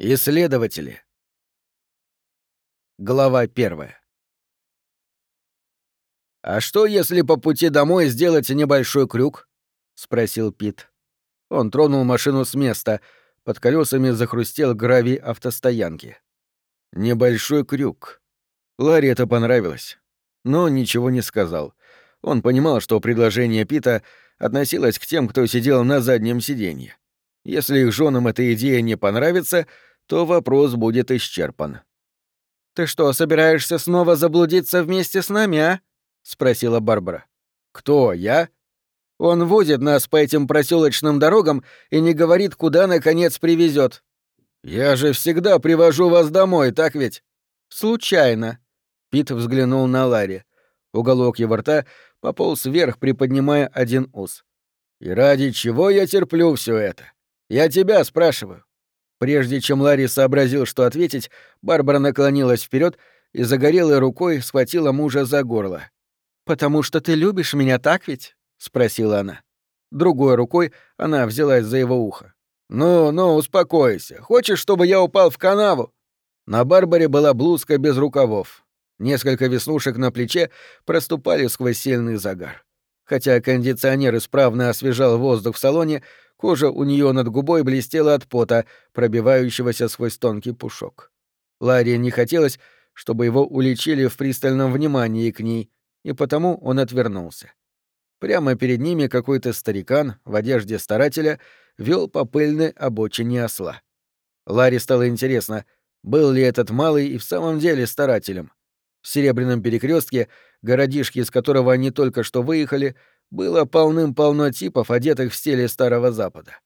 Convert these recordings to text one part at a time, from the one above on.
Исследователи. Глава первая. «А что, если по пути домой сделать небольшой крюк?» — спросил Пит. Он тронул машину с места. Под колесами захрустел гравий автостоянки. Небольшой крюк. Ларри это понравилось. Но ничего не сказал. Он понимал, что предложение Пита относилось к тем, кто сидел на заднем сиденье. Если их женам эта идея не понравится, то вопрос будет исчерпан. «Ты что, собираешься снова заблудиться вместе с нами, а?» — спросила Барбара. «Кто, я?» «Он возит нас по этим проселочным дорогам и не говорит, куда, наконец, привезет. «Я же всегда привожу вас домой, так ведь?» «Случайно». Пит взглянул на Ларри. Уголок его рта пополз вверх, приподнимая один ус. «И ради чего я терплю все это? Я тебя спрашиваю». Прежде чем Ларри сообразил, что ответить, Барбара наклонилась вперед и загорелой рукой схватила мужа за горло. «Потому что ты любишь меня, так ведь?» — спросила она. Другой рукой она взялась за его ухо. «Ну, ну, успокойся. Хочешь, чтобы я упал в канаву?» На Барбаре была блузка без рукавов. Несколько веснушек на плече проступали сквозь сильный загар. Хотя кондиционер исправно освежал воздух в салоне, Кожа у нее над губой блестела от пота, пробивающегося сквозь тонкий пушок. Ларри не хотелось, чтобы его уличили в пристальном внимании к ней, и потому он отвернулся. Прямо перед ними какой-то старикан в одежде старателя вел по пыльной обочине осла. Ларри стало интересно, был ли этот малый и в самом деле старателем. В Серебряном перекрестке, городишке, из которого они только что выехали, было полным-полно типов, одетых в стиле Старого Запада.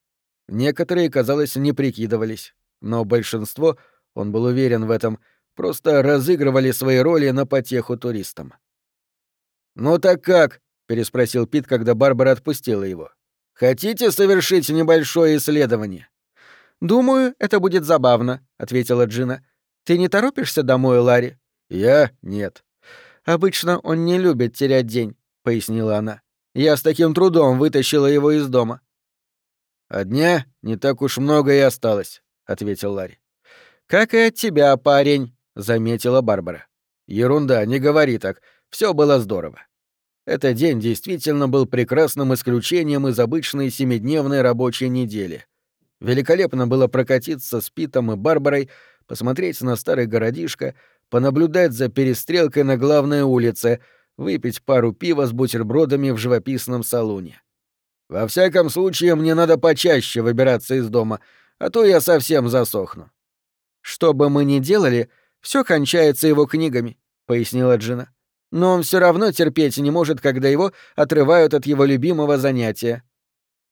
Некоторые, казалось, не прикидывались, но большинство, он был уверен в этом, просто разыгрывали свои роли на потеху туристам. «Ну так как?» — переспросил Пит, когда Барбара отпустила его. «Хотите совершить небольшое исследование?» «Думаю, это будет забавно», — ответила Джина. «Ты не торопишься домой, Ларри?» «Я? Нет». «Обычно он не любит терять день», — пояснила она. Я с таким трудом вытащила его из дома. «А дня не так уж много и осталось», — ответил Ларри. «Как и от тебя, парень», — заметила Барбара. «Ерунда, не говори так. Все было здорово». Этот день действительно был прекрасным исключением из обычной семидневной рабочей недели. Великолепно было прокатиться с Питом и Барбарой, посмотреть на старый городишко, понаблюдать за перестрелкой на главной улице — выпить пару пива с бутербродами в живописном салоне. Во всяком случае, мне надо почаще выбираться из дома, а то я совсем засохну. Что бы мы ни делали, все кончается его книгами, пояснила Джина. Но он все равно терпеть не может, когда его отрывают от его любимого занятия.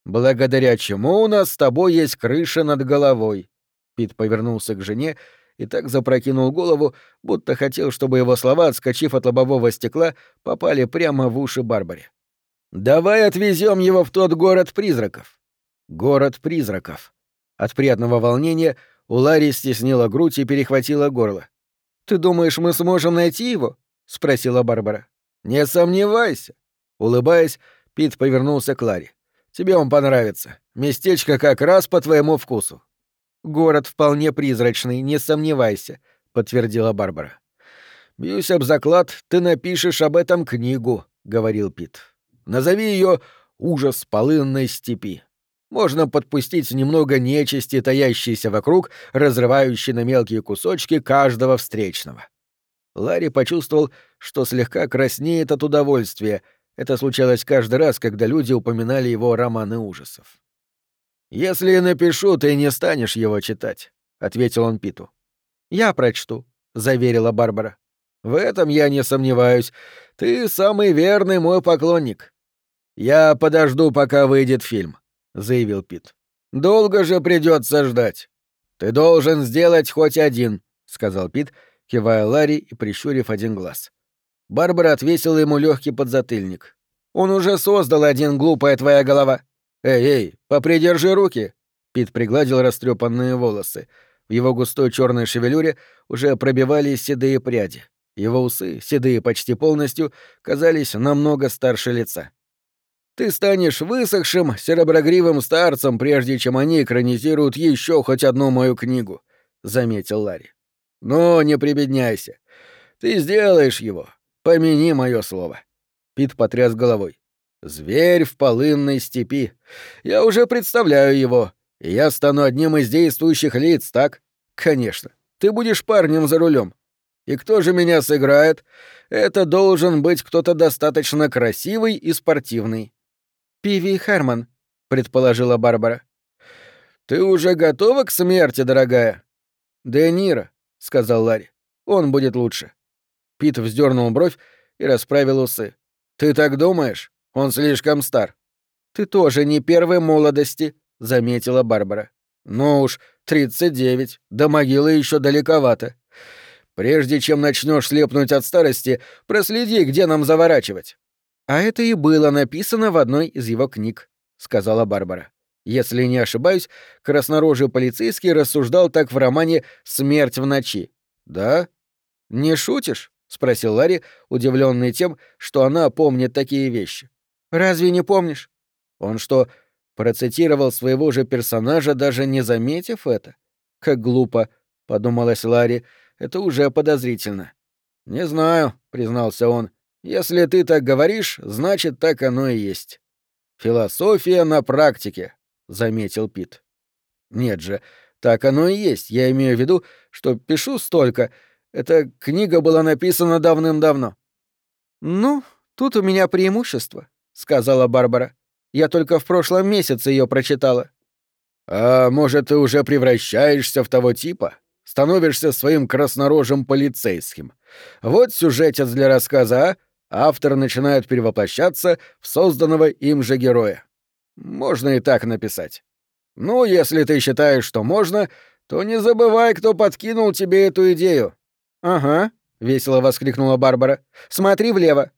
Благодаря чему у нас с тобой есть крыша над головой. Пит повернулся к жене и так запрокинул голову, будто хотел, чтобы его слова, отскочив от лобового стекла, попали прямо в уши Барбаре. «Давай отвезем его в тот город призраков». Город призраков. От приятного волнения у Ларри стеснила грудь и перехватила горло. «Ты думаешь, мы сможем найти его?» — спросила Барбара. «Не сомневайся». Улыбаясь, Пит повернулся к Ларри. «Тебе он понравится. Местечко как раз по твоему вкусу. Город вполне призрачный, не сомневайся, подтвердила Барбара. Бьюсь об заклад, ты напишешь об этом книгу, говорил Пит. Назови ее Ужас полынной степи. Можно подпустить немного нечисти, таящейся вокруг, разрывающей на мелкие кусочки каждого встречного. Ларри почувствовал, что слегка краснеет от удовольствия. Это случалось каждый раз, когда люди упоминали его романы ужасов. «Если напишу, ты не станешь его читать», — ответил он Питу. «Я прочту», — заверила Барбара. «В этом я не сомневаюсь. Ты самый верный мой поклонник». «Я подожду, пока выйдет фильм», — заявил Пит. «Долго же придется ждать». «Ты должен сделать хоть один», — сказал Пит, кивая Ларри и прищурив один глаз. Барбара отвесила ему легкий подзатыльник. «Он уже создал один, глупая твоя голова. «Эй, эй, попридержи руки!» Пит пригладил растрепанные волосы. В его густой черной шевелюре уже пробивались седые пряди. Его усы, седые почти полностью, казались намного старше лица. «Ты станешь высохшим, сереброгривым старцем, прежде чем они экранизируют еще хоть одну мою книгу. заметил Ларри. «Ну, не прибедняйся. Ты сделаешь его. Помяни мое слово». Пит потряс головой. «Зверь в полынной степи. Я уже представляю его. И я стану одним из действующих лиц, так? Конечно. Ты будешь парнем за рулем. И кто же меня сыграет? Это должен быть кто-то достаточно красивый и спортивный. Пиви Херман, предположила Барбара. Ты уже готова к смерти, дорогая? Де Ниро, сказал Ларри. Он будет лучше. Пит вздернул бровь и расправил усы. Ты так думаешь? Он слишком стар. Ты тоже не первой молодости, заметила Барбара. Ну уж, тридцать девять. До могилы еще далековато. Прежде чем начнешь слепнуть от старости, проследи, где нам заворачивать. А это и было написано в одной из его книг, сказала Барбара. Если не ошибаюсь, краснорожий полицейский рассуждал так в романе «Смерть в ночи». Да? Не шутишь? спросил Ларри, удивленный тем, что она помнит такие вещи. Разве не помнишь? Он что, процитировал своего же персонажа, даже не заметив это? Как глупо, подумалась Ларри, это уже подозрительно. Не знаю, признался он. Если ты так говоришь, значит, так оно и есть. Философия на практике, заметил Пит. Нет же, так оно и есть. Я имею в виду, что пишу столько. Эта книга была написана давным-давно. Ну, тут у меня преимущество, сказала Барбара. Я только в прошлом месяце ее прочитала. А может, ты уже превращаешься в того типа? Становишься своим краснорожим полицейским. Вот сюжетец для рассказа, а? Автор начинает перевоплощаться в созданного им же героя. Можно и так написать. Ну, если ты считаешь, что можно, то не забывай, кто подкинул тебе эту идею. Ага, весело воскликнула Барбара. Смотри влево.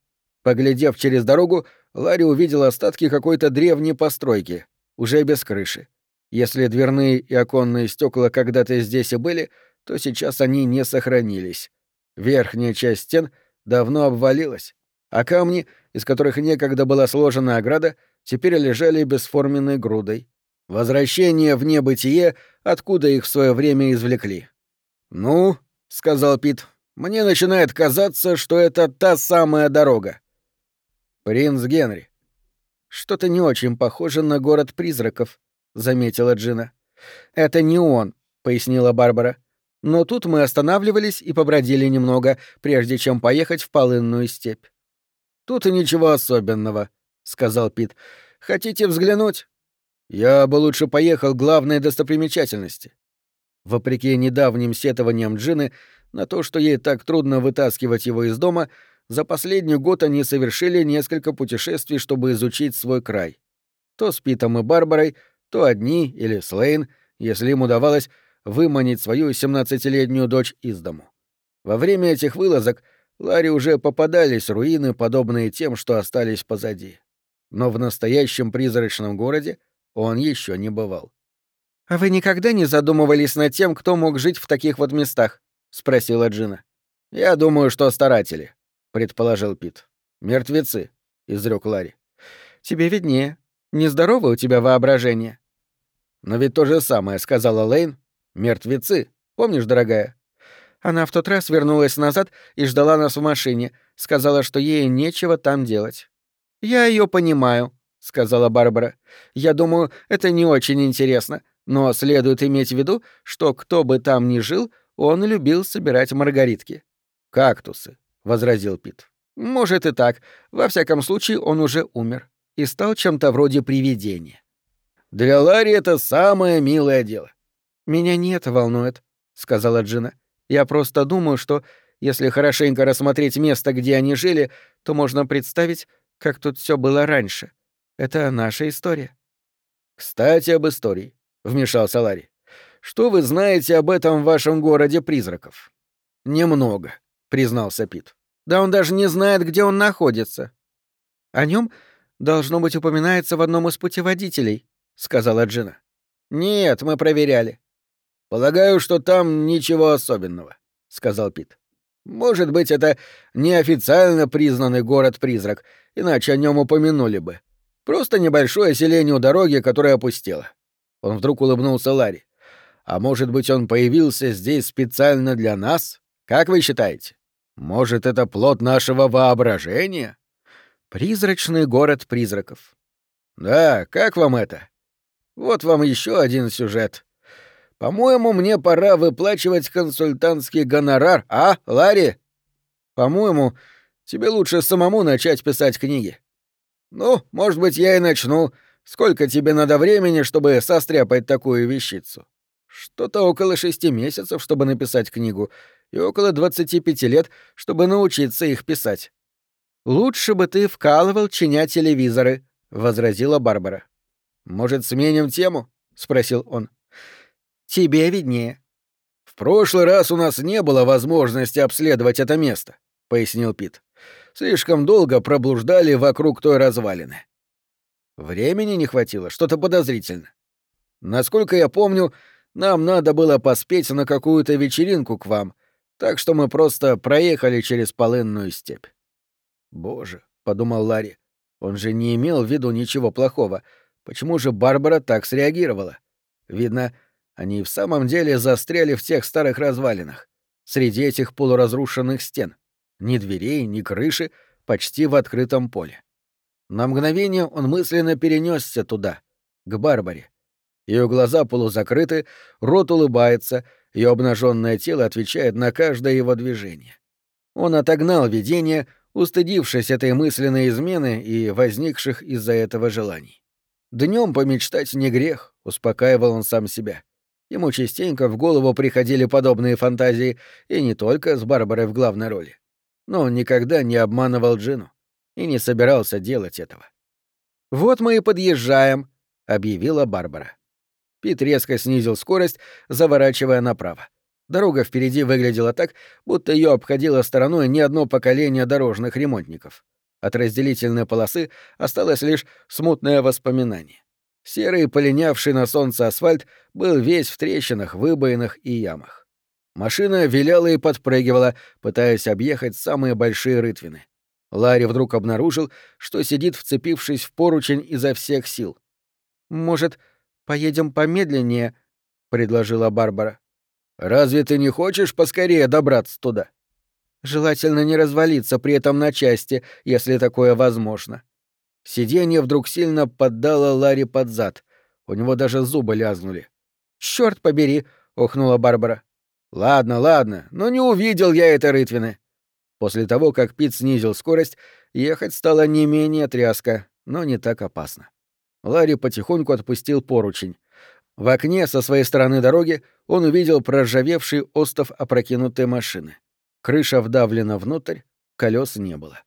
Поглядев через дорогу, Ларри увидел остатки какой-то древней постройки, уже без крыши. Если дверные и оконные стекла когда-то здесь и были, то сейчас они не сохранились. Верхняя часть стен давно обвалилась, а камни, из которых некогда была сложена ограда, теперь лежали бесформенной грудой. Возвращение в небытие, откуда их в свое время извлекли. «Ну», — сказал Пит, — «мне начинает казаться, что это та самая дорога». «Принц Генри». «Что-то не очень похоже на город призраков», — заметила Джина. «Это не он», — пояснила Барбара. «Но тут мы останавливались и побродили немного, прежде чем поехать в полынную степь». «Тут и ничего особенного», — сказал Пит. «Хотите взглянуть?» «Я бы лучше поехал к главной достопримечательности». Вопреки недавним сетованиям Джины на то, что ей так трудно вытаскивать его из дома, за последний год они совершили несколько путешествий, чтобы изучить свой край. То с Питом и Барбарой, то одни или с Лейн, если им удавалось выманить свою 17-летнюю дочь из дому. Во время этих вылазок Ларри уже попадались руины, подобные тем, что остались позади. Но в настоящем призрачном городе он еще не бывал. «А вы никогда не задумывались над тем, кто мог жить в таких вот местах?» — спросила Джина. «Я думаю, что старатели», — предположил Пит. «Мертвецы», — изрек Ларри. «Тебе виднее. Нездоровое у тебя воображение». «Но ведь то же самое», — сказала Лейн. «Мертвецы. Помнишь, дорогая?» Она в тот раз вернулась назад и ждала нас в машине, сказала, что ей нечего там делать. «Я ее понимаю», — сказала Барбара. «Я думаю, это не очень интересно, но следует иметь в виду, что кто бы там ни жил, он любил собирать маргаритки». «Кактусы», — возразил Пит. «Может и так. Во всяком случае, он уже умер и стал чем-то вроде привидения». «Для Ларри это самое милое дело». «Меня не это волнует», — сказала Джина. Я просто думаю, что если хорошенько рассмотреть место, где они жили, то можно представить, как тут все было раньше. Это наша история. Кстати, об истории, вмешался Ларри. Что вы знаете об этом вашем городе призраков? Немного, признался Пит. Да он даже не знает, где он находится. О нем должно быть упоминается в одном из путеводителей, сказала Джина. Нет, мы проверяли. «Полагаю, что там ничего особенного», — сказал Пит. «Может быть, это неофициально признанный город-призрак, иначе о нем упомянули бы. Просто небольшое селение у дороги, которое опустело». Он вдруг улыбнулся Ларри. А может быть, он появился здесь специально для нас? Как вы считаете? Может, это плод нашего воображения? Призрачный город призраков. Да, как вам это? Вот вам еще один сюжет. По-моему, мне пора выплачивать консультантский гонорар, а, Ларри? По-моему, тебе лучше самому начать писать книги. Ну, может быть, я и начну. Сколько тебе надо времени, чтобы состряпать такую вещицу? Что-то около шести месяцев, чтобы написать книгу, и около двадцати пяти лет, чтобы научиться их писать. Лучше бы ты вкалывал, чиня телевизоры, возразила Барбара. Может, сменим тему? спросил он. Тебе виднее. В прошлый раз у нас не было возможности обследовать это место, пояснил Пит. Слишком долго проблуждали вокруг той развалины. Времени не хватило, что-то подозрительно. Насколько я помню, нам надо было поспеть на какую-то вечеринку к вам, так что мы просто проехали через полынную степь. Боже, подумал Ларри, он же не имел в виду ничего плохого. Почему же Барбара так среагировала? Видно, они в самом деле застряли в тех старых развалинах, среди этих полуразрушенных стен. Ни дверей, ни крыши, почти в открытом поле. На мгновение он мысленно перенесся туда, к Барбаре. Ее глаза полузакрыты, рот улыбается, ее обнаженное тело отвечает на каждое его движение. Он отогнал видение, устыдившись этой мысленной измены и возникших из-за этого желаний. Днем помечтать не грех, успокаивал он сам себя. Ему частенько в голову приходили подобные фантазии, и не только с Барбарой в главной роли. Но он никогда не обманывал Джину и не собирался делать этого. «Вот мы и подъезжаем», — объявила Барбара. Пит резко снизил скорость, заворачивая направо. Дорога впереди выглядела так, будто ее обходило стороной не одно поколение дорожных ремонтников. От разделительной полосы осталось лишь смутное воспоминание. Серый, полинявший на солнце асфальт, был весь в трещинах, выбоинах и ямах. Машина виляла и подпрыгивала, пытаясь объехать самые большие рытвины. Ларри вдруг обнаружил, что сидит, вцепившись в поручень изо всех сил. «Может, поедем помедленнее?» — предложила Барбара. «Разве ты не хочешь поскорее добраться туда?» «Желательно не развалиться при этом на части, если такое возможно. Сиденье вдруг сильно поддало Ларри под зад. У него даже зубы лязнули. «Чёрт побери!» — охнула Барбара. «Ладно, ладно, но не увидел я этой рытвины». После того, как Пит снизил скорость, ехать стало не менее тряска, но не так опасно. Ларри потихоньку отпустил поручень. В окне со своей стороны дороги он увидел проржавевший остов опрокинутой машины. Крыша вдавлена внутрь, колес не было.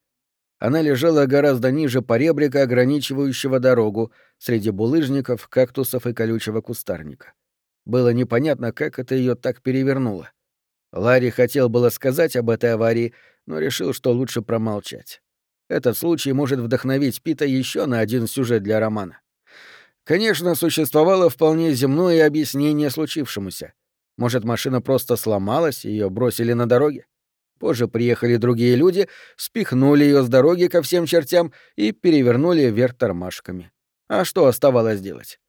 Она лежала гораздо ниже поребрика, ограничивающего дорогу, среди булыжников, кактусов и колючего кустарника. Было непонятно, как это ее так перевернуло. Ларри хотел было сказать об этой аварии, но решил, что лучше промолчать. Этот случай может вдохновить Пита еще на один сюжет для романа. Конечно, существовало вполне земное объяснение случившемуся. Может, машина просто сломалась, ее бросили на дороге? Позже приехали другие люди, спихнули ее с дороги ко всем чертям и перевернули вверх тормашками. А что оставалось делать?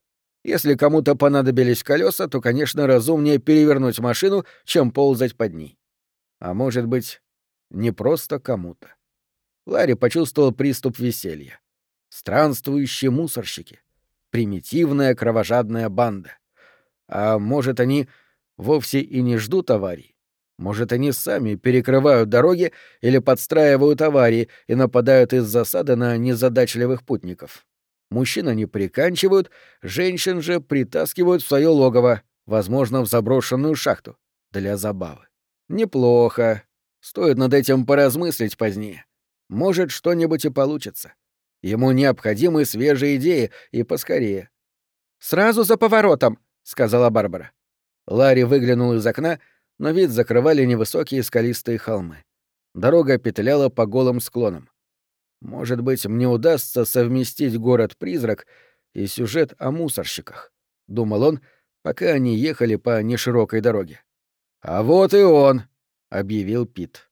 Если кому-то понадобились колеса, то, конечно, разумнее перевернуть машину, чем ползать под ней. А может быть, не просто кому-то. Ларри почувствовал приступ веселья. Странствующие мусорщики. Примитивная кровожадная банда. А может, они вовсе и не ждут аварий? Может, они сами перекрывают дороги или подстраивают аварии и нападают из засады на незадачливых путников. Мужчин они приканчивают, женщин же притаскивают в свое логово, возможно, в заброшенную шахту, для забавы. Неплохо. Стоит над этим поразмыслить позднее. Может, что-нибудь и получится. Ему необходимы свежие идеи, и поскорее. «Сразу за поворотом», — сказала Барбара. Ларри выглянул из окна но вид закрывали невысокие скалистые холмы. Дорога петляла по голым склонам. Может быть, мне удастся совместить город-призрак и сюжет о мусорщиках, — думал он, пока они ехали по неширокой дороге. «А вот и он», — объявил Пит.